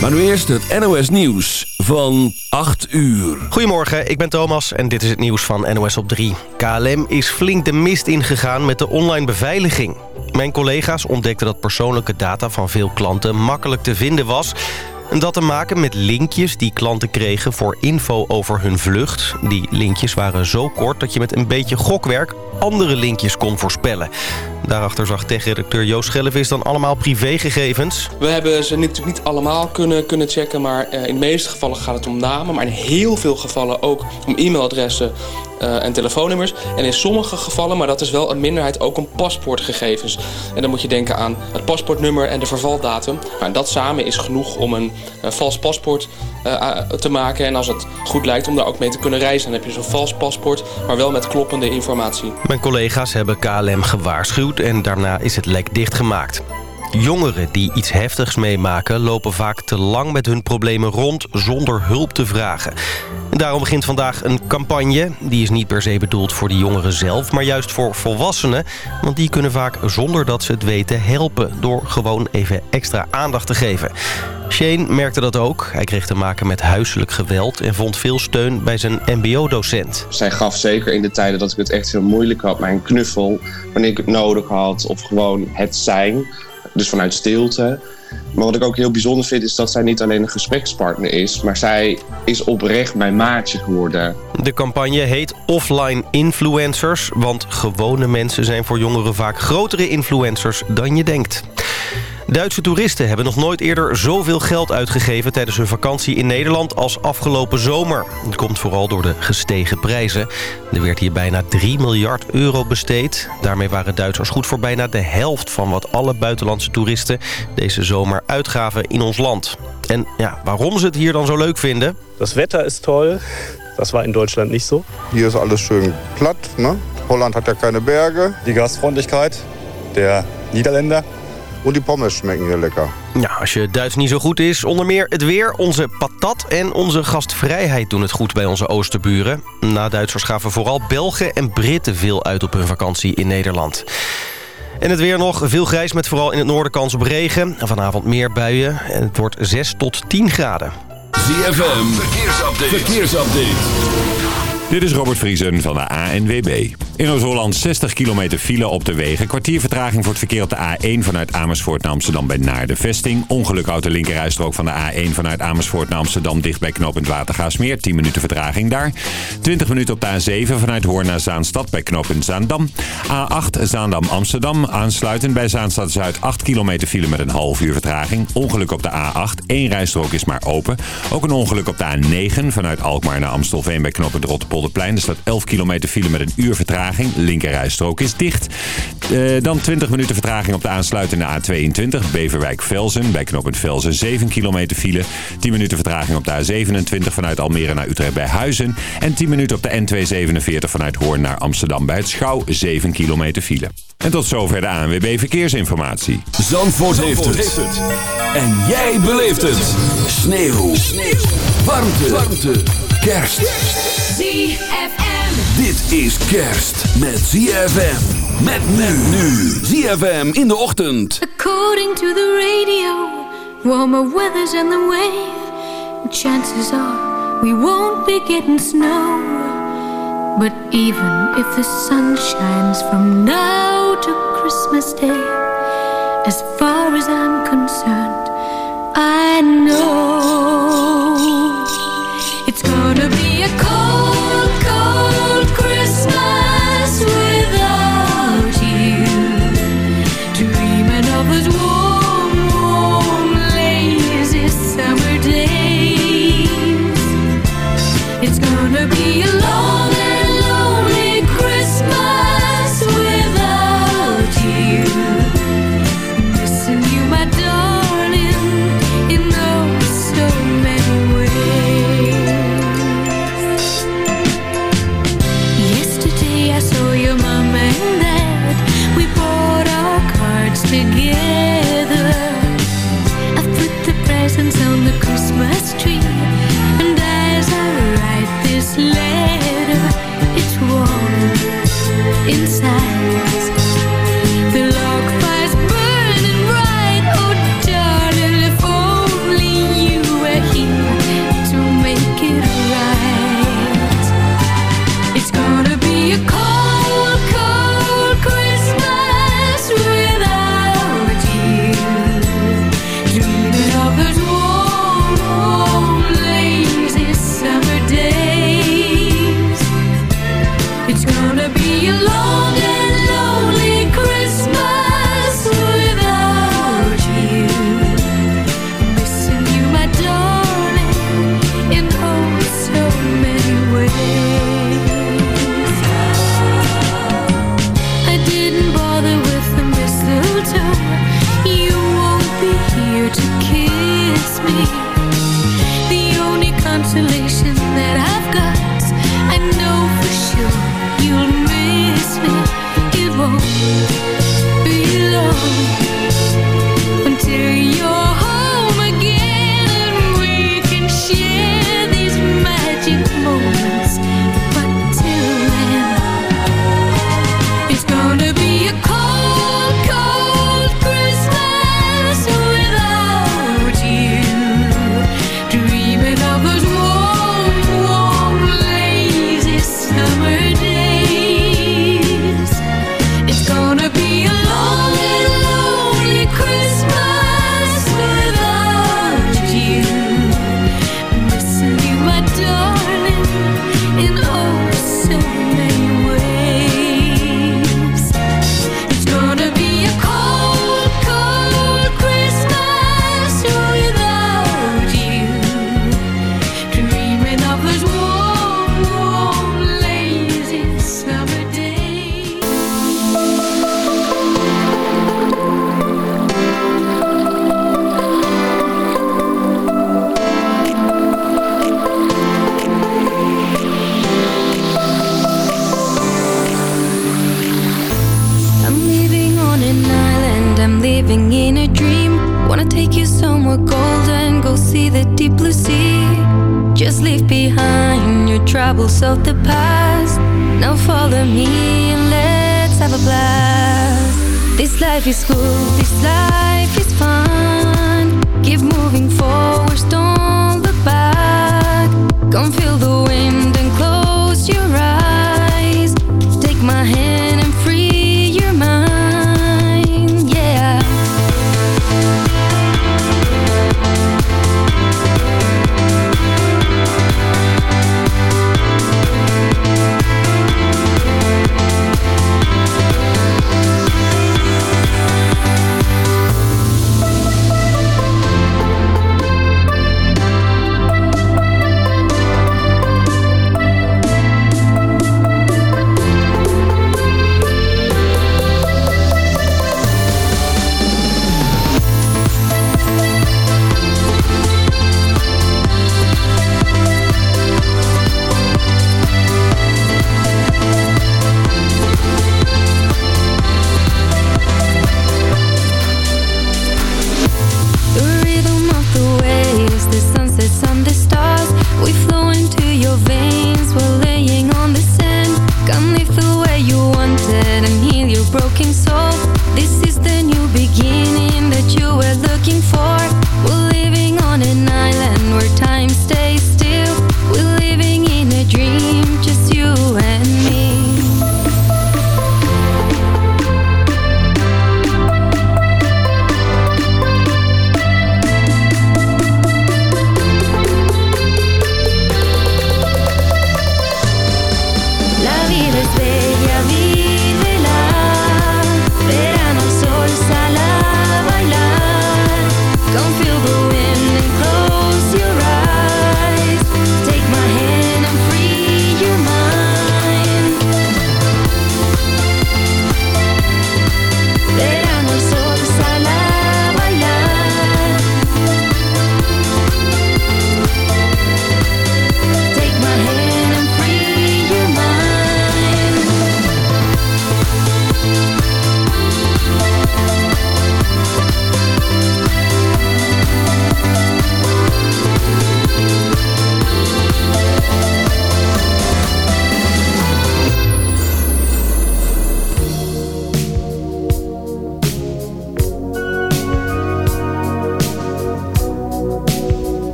Maar nu eerst het NOS Nieuws van 8 uur. Goedemorgen, ik ben Thomas en dit is het nieuws van NOS op 3. KLM is flink de mist ingegaan met de online beveiliging. Mijn collega's ontdekten dat persoonlijke data van veel klanten makkelijk te vinden was... En dat te maken met linkjes die klanten kregen voor info over hun vlucht. Die linkjes waren zo kort dat je met een beetje gokwerk andere linkjes kon voorspellen. Daarachter zag tech-redacteur Joost Schellevis dan allemaal privégegevens. We hebben ze natuurlijk niet allemaal kunnen, kunnen checken... maar eh, in de meeste gevallen gaat het om namen... maar in heel veel gevallen ook om e-mailadressen uh, en telefoonnummers. En in sommige gevallen, maar dat is wel een minderheid, ook om paspoortgegevens. En dan moet je denken aan het paspoortnummer en de vervaldatum. Maar dat samen is genoeg om een vals paspoort uh, te maken. En als het goed lijkt om daar ook mee te kunnen reizen... dan heb je zo'n vals paspoort, maar wel met kloppende informatie. Mijn collega's hebben KLM gewaarschuwd en daarna is het lek dichtgemaakt. Jongeren die iets heftigs meemaken lopen vaak te lang met hun problemen rond zonder hulp te vragen. En daarom begint vandaag een campagne. Die is niet per se bedoeld voor de jongeren zelf, maar juist voor volwassenen. Want die kunnen vaak zonder dat ze het weten helpen door gewoon even extra aandacht te geven. Shane merkte dat ook. Hij kreeg te maken met huiselijk geweld en vond veel steun bij zijn mbo-docent. Zij gaf zeker in de tijden dat ik het echt heel moeilijk had... mijn knuffel wanneer ik het nodig had of gewoon het zijn dus vanuit stilte. Maar wat ik ook heel bijzonder vind is dat zij niet alleen een gesprekspartner is... maar zij is oprecht mijn maatje geworden. De campagne heet Offline Influencers... want gewone mensen zijn voor jongeren vaak grotere influencers dan je denkt. Duitse toeristen hebben nog nooit eerder zoveel geld uitgegeven... tijdens hun vakantie in Nederland als afgelopen zomer. Het komt vooral door de gestegen prijzen. Er werd hier bijna 3 miljard euro besteed. Daarmee waren Duitsers goed voor bijna de helft... van wat alle buitenlandse toeristen deze zomer uitgaven in ons land. En ja, waarom ze het hier dan zo leuk vinden? Het wetter is toll. Dat was in Duitsland niet zo. Hier is alles schön plat. Ne? Holland hat ja keine Berge. Die Gasfreundlichkeit der Niederländer. En die pommes smaken hier lekker. Ja, als je Duits niet zo goed is, onder meer het weer, onze patat en onze gastvrijheid doen het goed bij onze oosterburen. Na Duitsers gaven vooral Belgen en Britten veel uit op hun vakantie in Nederland. En het weer nog, veel grijs met vooral in het noorden kans op regen. Vanavond meer buien en het wordt 6 tot 10 graden. ZFM, verkeersupdate. verkeersupdate. Dit is Robert Vriesen van de ANWB. In Noord-Holland 60 kilometer file op de wegen. Kwartier vertraging voor het verkeer op de A1 vanuit Amersfoort naar Amsterdam bij Naarden Vesting. Ongeluk uit de linkerrijstrook van de A1 vanuit Amersfoort naar Amsterdam dicht bij knooppunt Watergaasmeer. 10 minuten vertraging daar. 20 minuten op de A7 vanuit Hoorn naar Zaanstad bij knooppunt Zaandam. A8 Zaandam Amsterdam. Aansluitend bij Zaanstad Zuid 8 kilometer file met een half uur vertraging. Ongeluk op de A8. Eén rijstrook is maar open. Ook een ongeluk op de A9 vanuit Alkmaar naar Amstelveen bij knooppunt Rotterpolderplein. Er staat 11 kilometer file met een uur vertraging. Linkerrijstrook is dicht. Uh, dan 20 minuten vertraging op de aansluitende A22. Beverwijk-Velzen. Bij knooppunt Velzen 7 kilometer file. 10 minuten vertraging op de A27 vanuit Almere naar Utrecht bij Huizen. En 10 minuten op de N247 vanuit Hoorn naar Amsterdam bij het Schouw. 7 kilometer file. En tot zover de ANWB Verkeersinformatie. Zandvoort, Zandvoort heeft, het. En jij beleeft het. Sneeuw. Sneeuw. Warmte. Warmte. Kerst. ZFM. Dit is kerst met ZFM. Met men nu. ZFM in de ochtend. According to the radio, warmer weather's in the way. Chances are we won't be getting snow. But even if the sun shines from now to Christmas Day, as far as I'm concerned, I know it's gonna be a cold, cold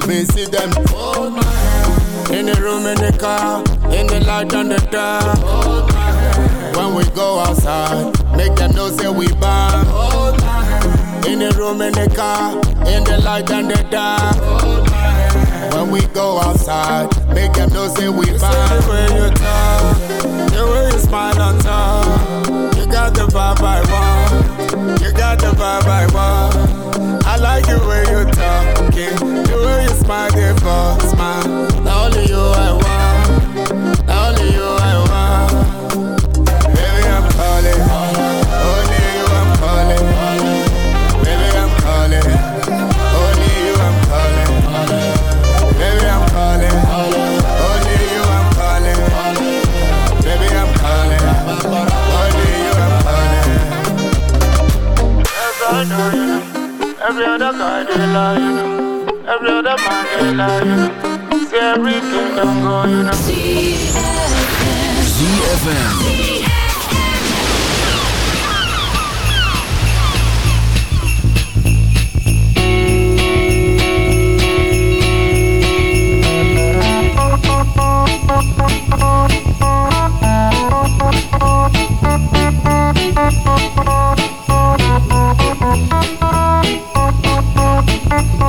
come visit them. Hold my hand. In the room, in the car, in the light and the dark. Hold my hand. When we go outside, make them know say we bad. Hold my hand. In the room, in the car, in the light and the dark. Hold my hand. When we go outside, make them know say we bad. The way you talk, the way you smile on top, you got the vibe I want. You got the vibe I want. I like the way you're talking, the way you smile, they fall, smile. Only you I want. Every other guy they lie, you know. Every other man they lie, you know. See everything don't go, you know. ZFM. Thank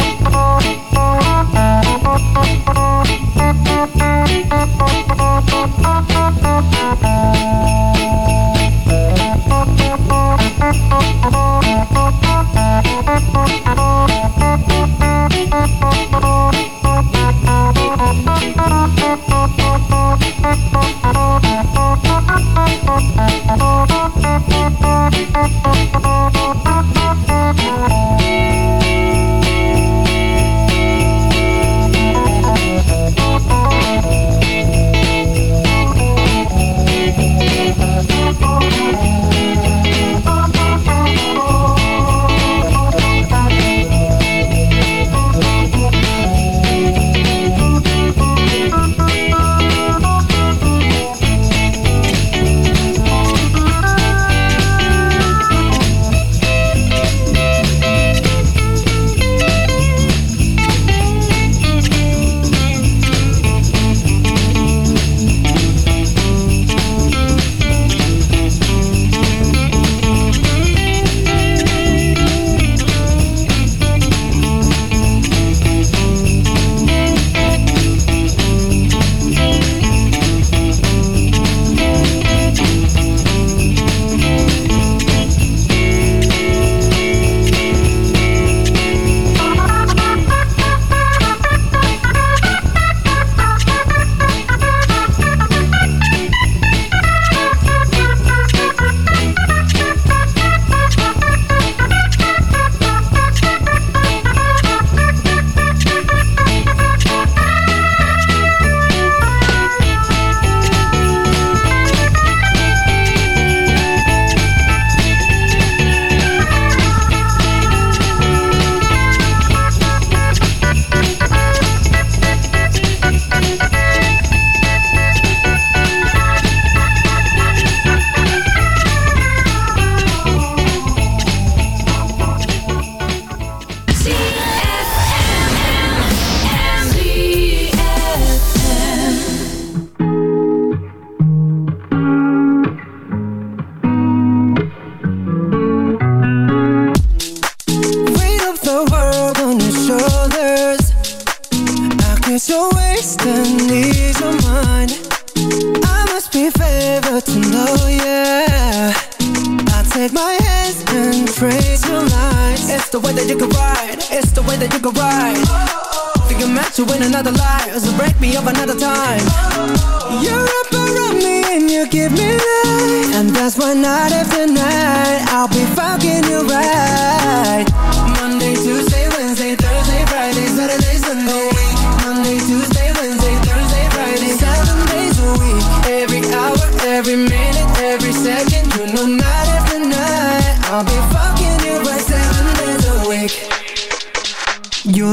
you can ride Think I'm meant to win another life. So break me up another time. You're up around me and you give me life. And that's why night after night I'll be fucking you right. Monday, Tuesday, Wednesday, Thursday, Friday, Saturday, Sunday. Monday, Tuesday, Wednesday, Thursday, Friday. Seven days a week. Every hour, every minute,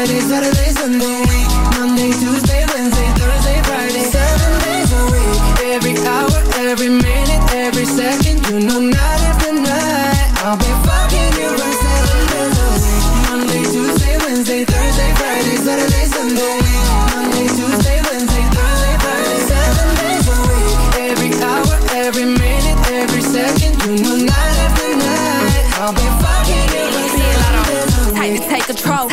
Friday, Saturday,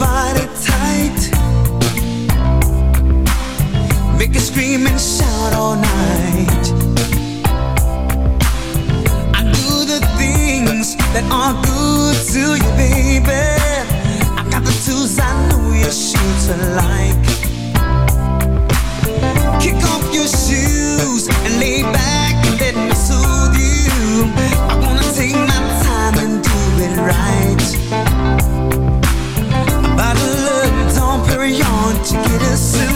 body tight, make you scream and shout all night. I do the things that are good to you, baby. I got the tools I know you're sure to like. Kick off your shoes and lay back and let me soothe you. To get us in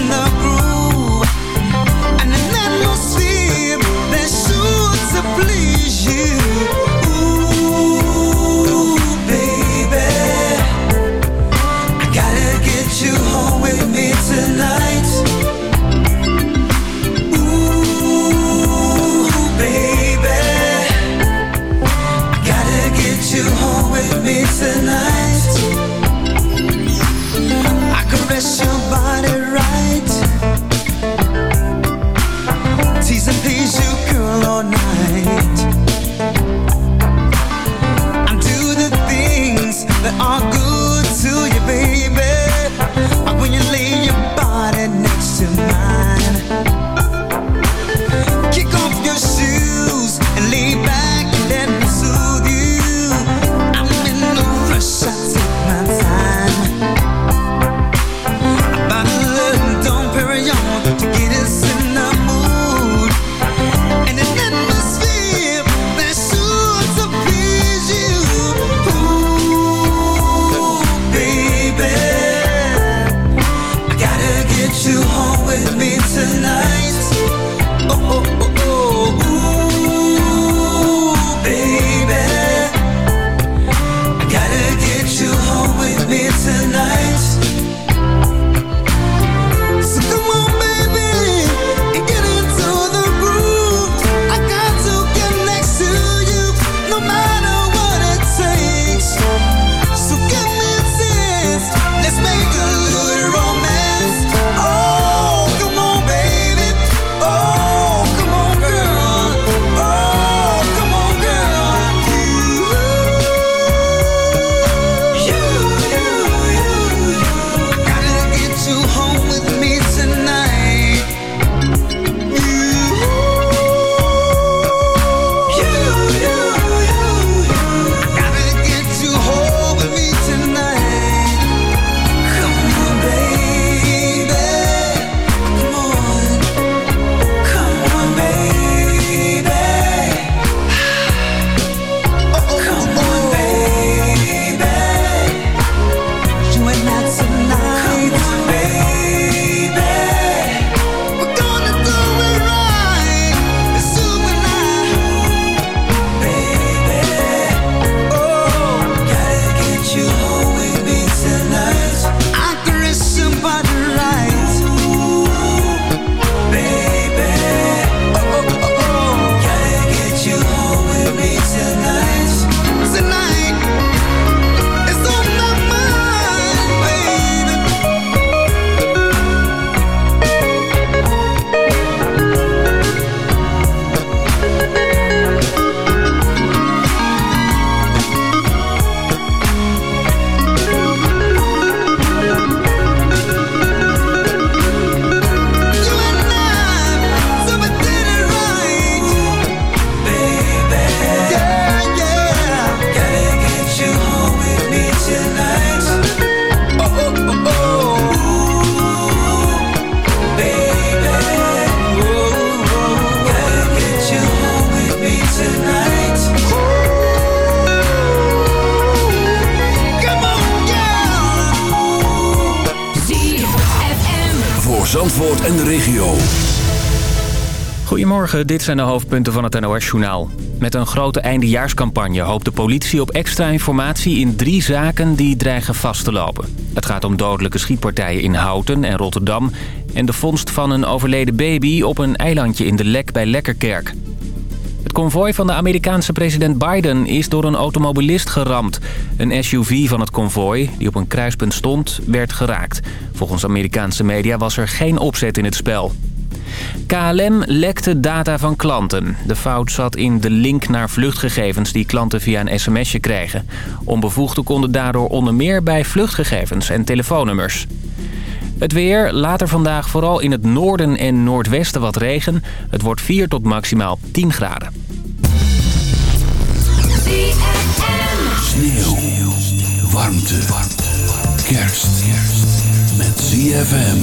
Dit zijn de hoofdpunten van het NOS-journaal. Met een grote eindejaarscampagne hoopt de politie op extra informatie in drie zaken die dreigen vast te lopen. Het gaat om dodelijke schietpartijen in Houten en Rotterdam... en de vondst van een overleden baby op een eilandje in de Lek bij Lekkerkerk. Het konvooi van de Amerikaanse president Biden is door een automobilist geramd. Een SUV van het konvooi, die op een kruispunt stond, werd geraakt. Volgens Amerikaanse media was er geen opzet in het spel. KLM lekte data van klanten. De fout zat in de link naar vluchtgegevens die klanten via een sms'je kregen. Onbevoegden konden daardoor onder meer bij vluchtgegevens en telefoonnummers. Het weer, later vandaag vooral in het noorden en noordwesten wat regen. Het wordt 4 tot maximaal 10 graden. Sneeuw. Warmte. Kerst. Met ZFM.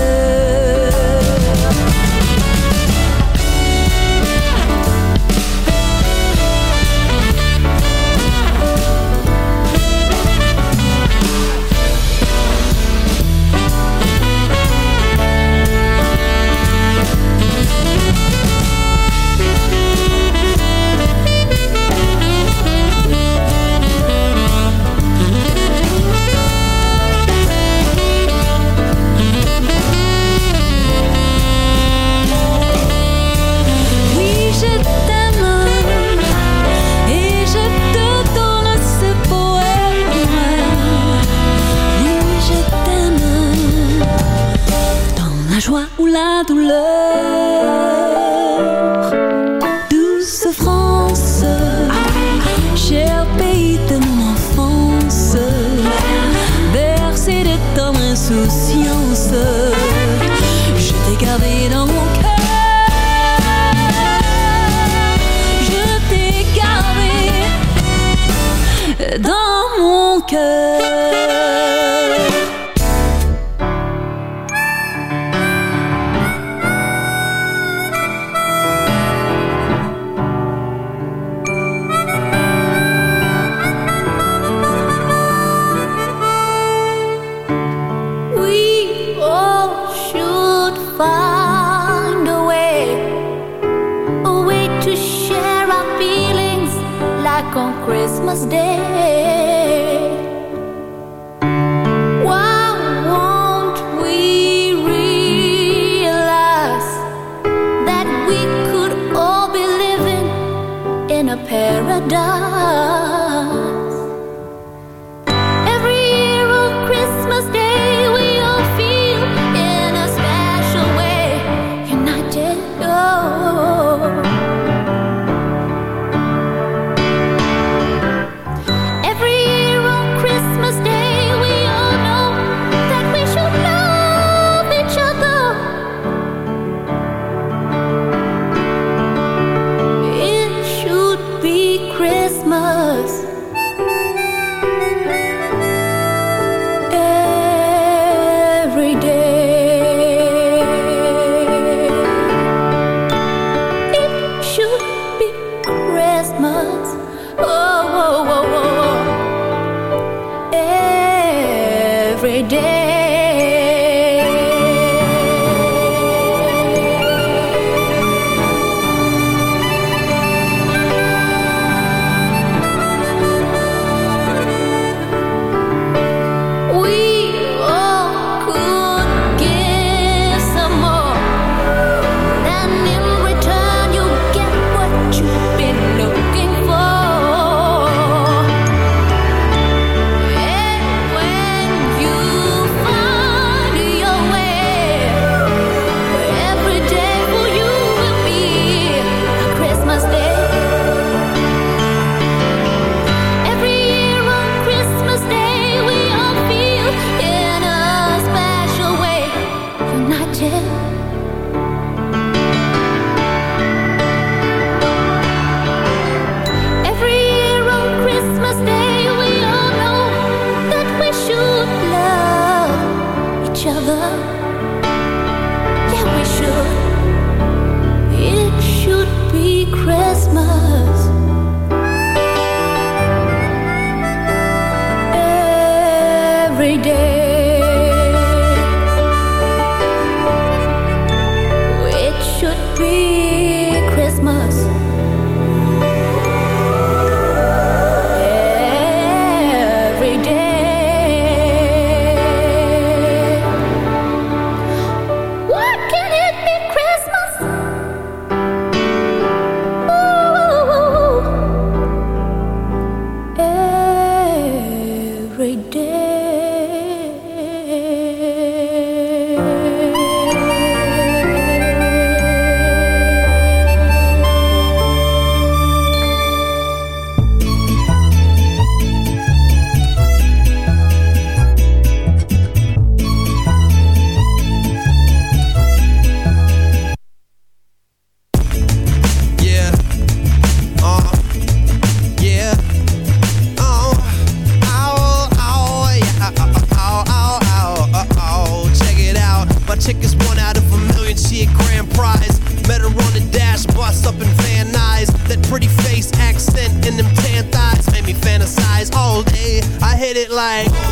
chick is one out of a million, she a grand prize. Met her on the dash bus up in Van Nuys. That pretty face, accent, and them tan thighs made me fantasize all day. I hit it like.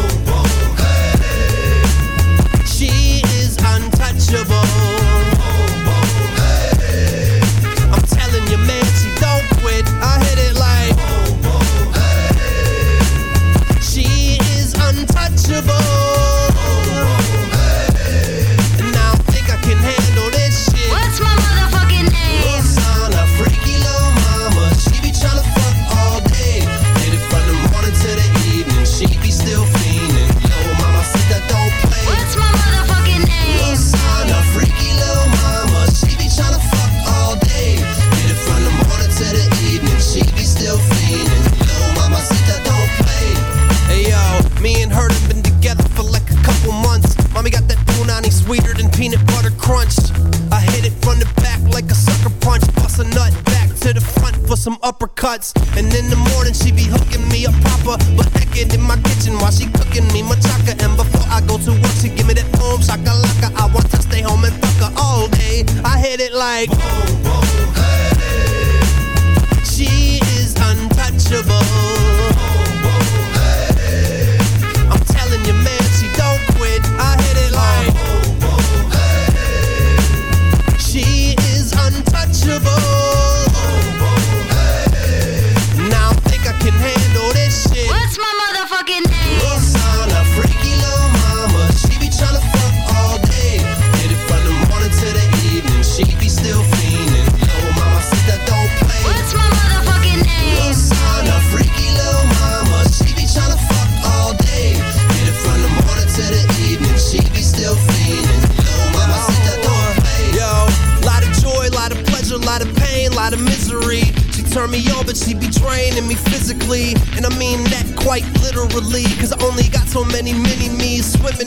And in the morning, she be hooking me up proper. But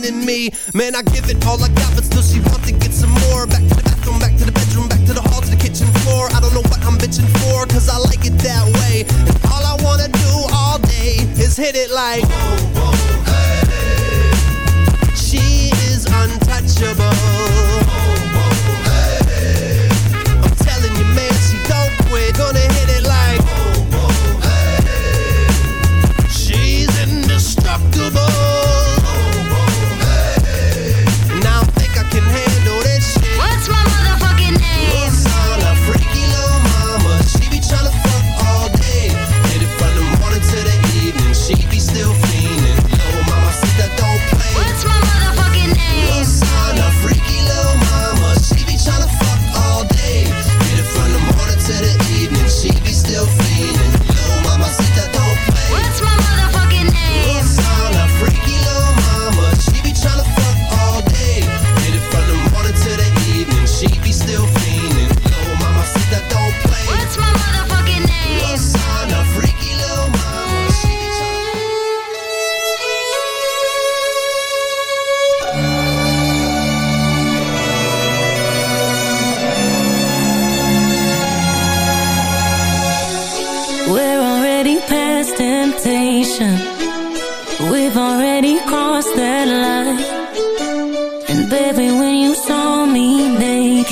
in me. Man, I give it all I got, but still she wants to get some more. Back to the bathroom, back to the bedroom, back to the hall, to the kitchen floor. I don't know what I'm bitching for, cause I like it that way. And all I wanna do all day is hit it like.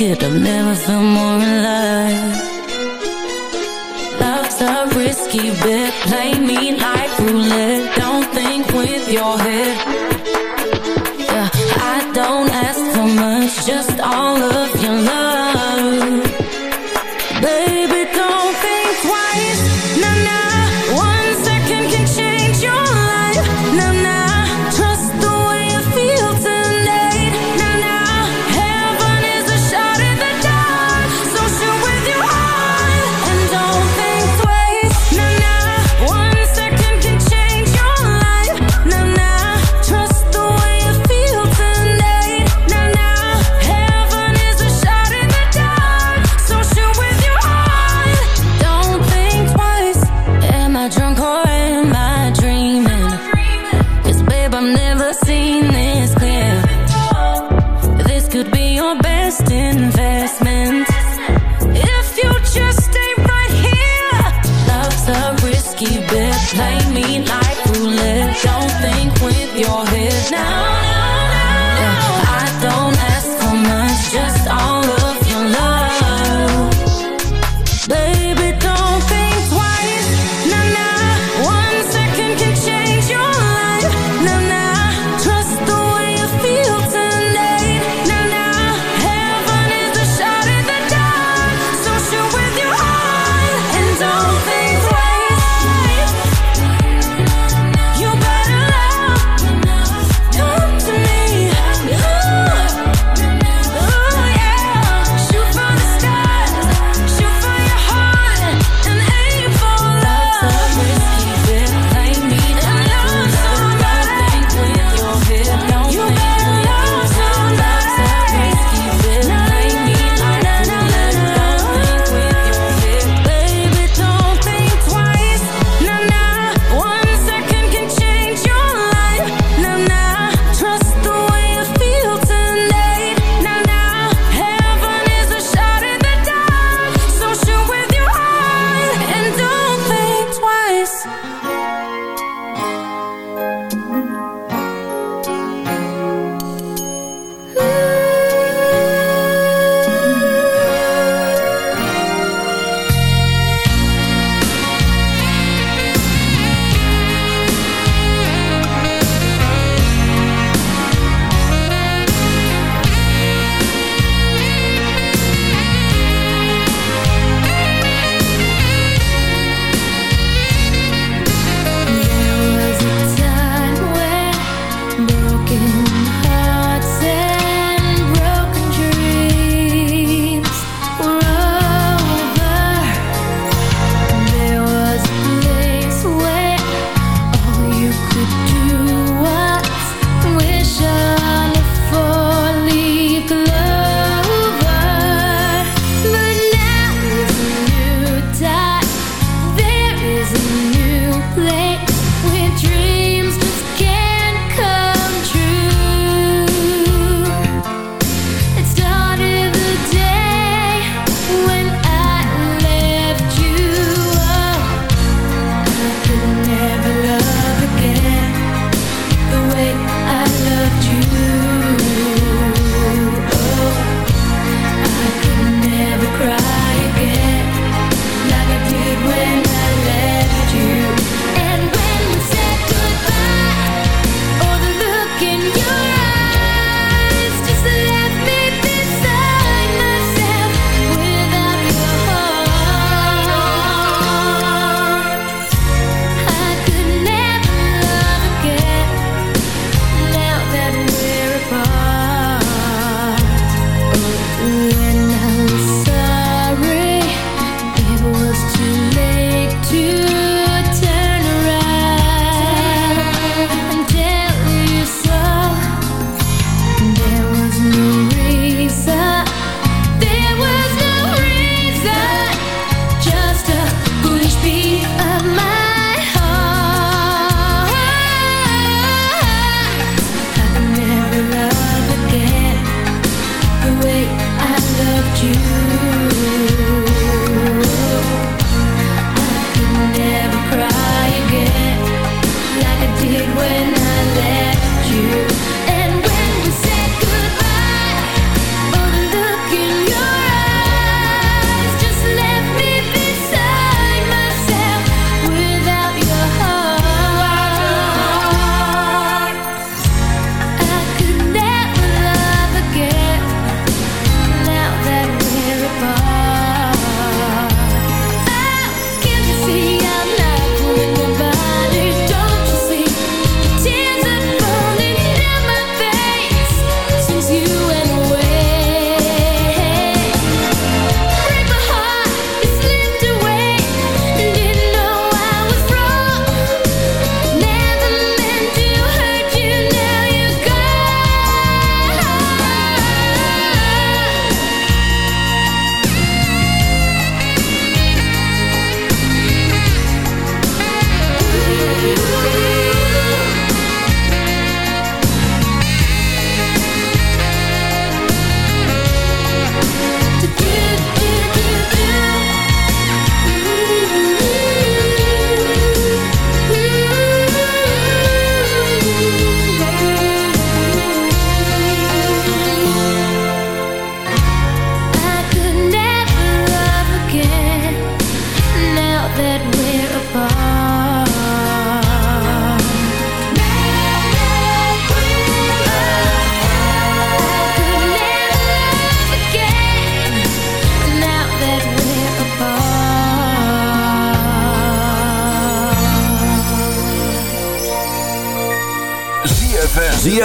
kid, I've never felt more alive. Love's a risky bet, play me like roulette. Don't think with your head.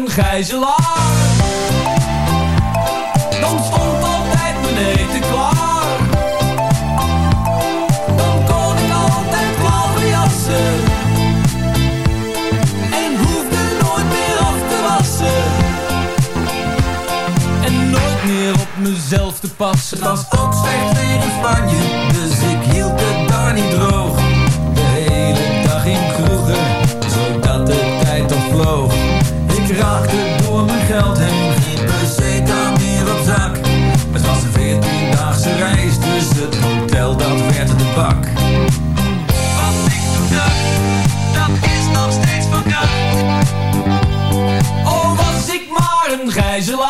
Een gijzelaar. Dan stond altijd mijn eten klaar. Dan kon ik altijd klaverjassen. En hoefde nooit meer af te wassen. En nooit meer op mezelf te passen. Het was ook slecht weer in Spanje, dus ik hield het daar niet droog. Raakte door mijn geld heen, geen peseta meer op zak. Het was een veertiendaagse reis, dus het hotel dat werd de bak. Wat ik toen dacht, dat is nog steeds van kracht. Oh, was ik maar een gijzelaar.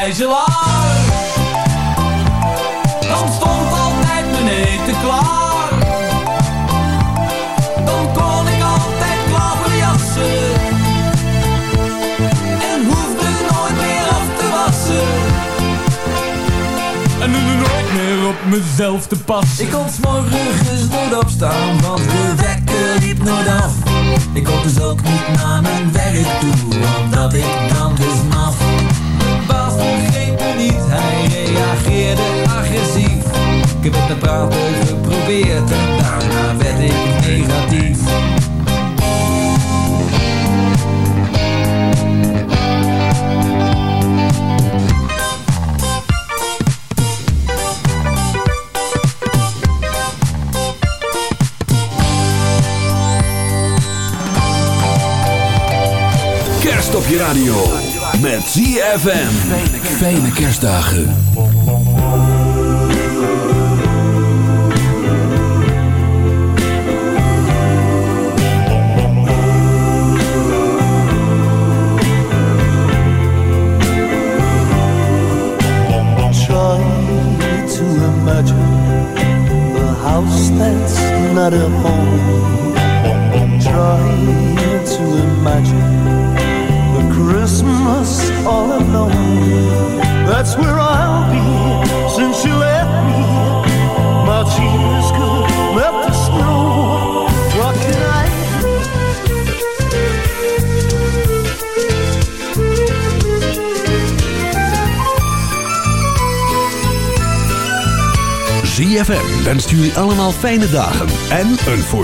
gijzelaar. Dan stond altijd mijn eten klaar. Dan kon ik altijd klaverjassen. En hoefde nooit meer af te wassen. En er nooit meer op mezelf te passen. Ik kon 's morgens nooit opstaan, want de wekker liep nooit af. Ik kom dus ook niet naar mijn werk toe, omdat ik dan dus maf. Begreep me niet, hij reageerde agressief. Ik heb het met praten geprobeerd en daarna werd ik negatief. Kerst op je radio. Met ZFM. Fijne kerstdagen. Not a home. Try to imagine all alone. That's where I'll be since you left me. My tears could melt the snow. What can I ZFM wenst jullie allemaal fijne dagen en een voorspoedig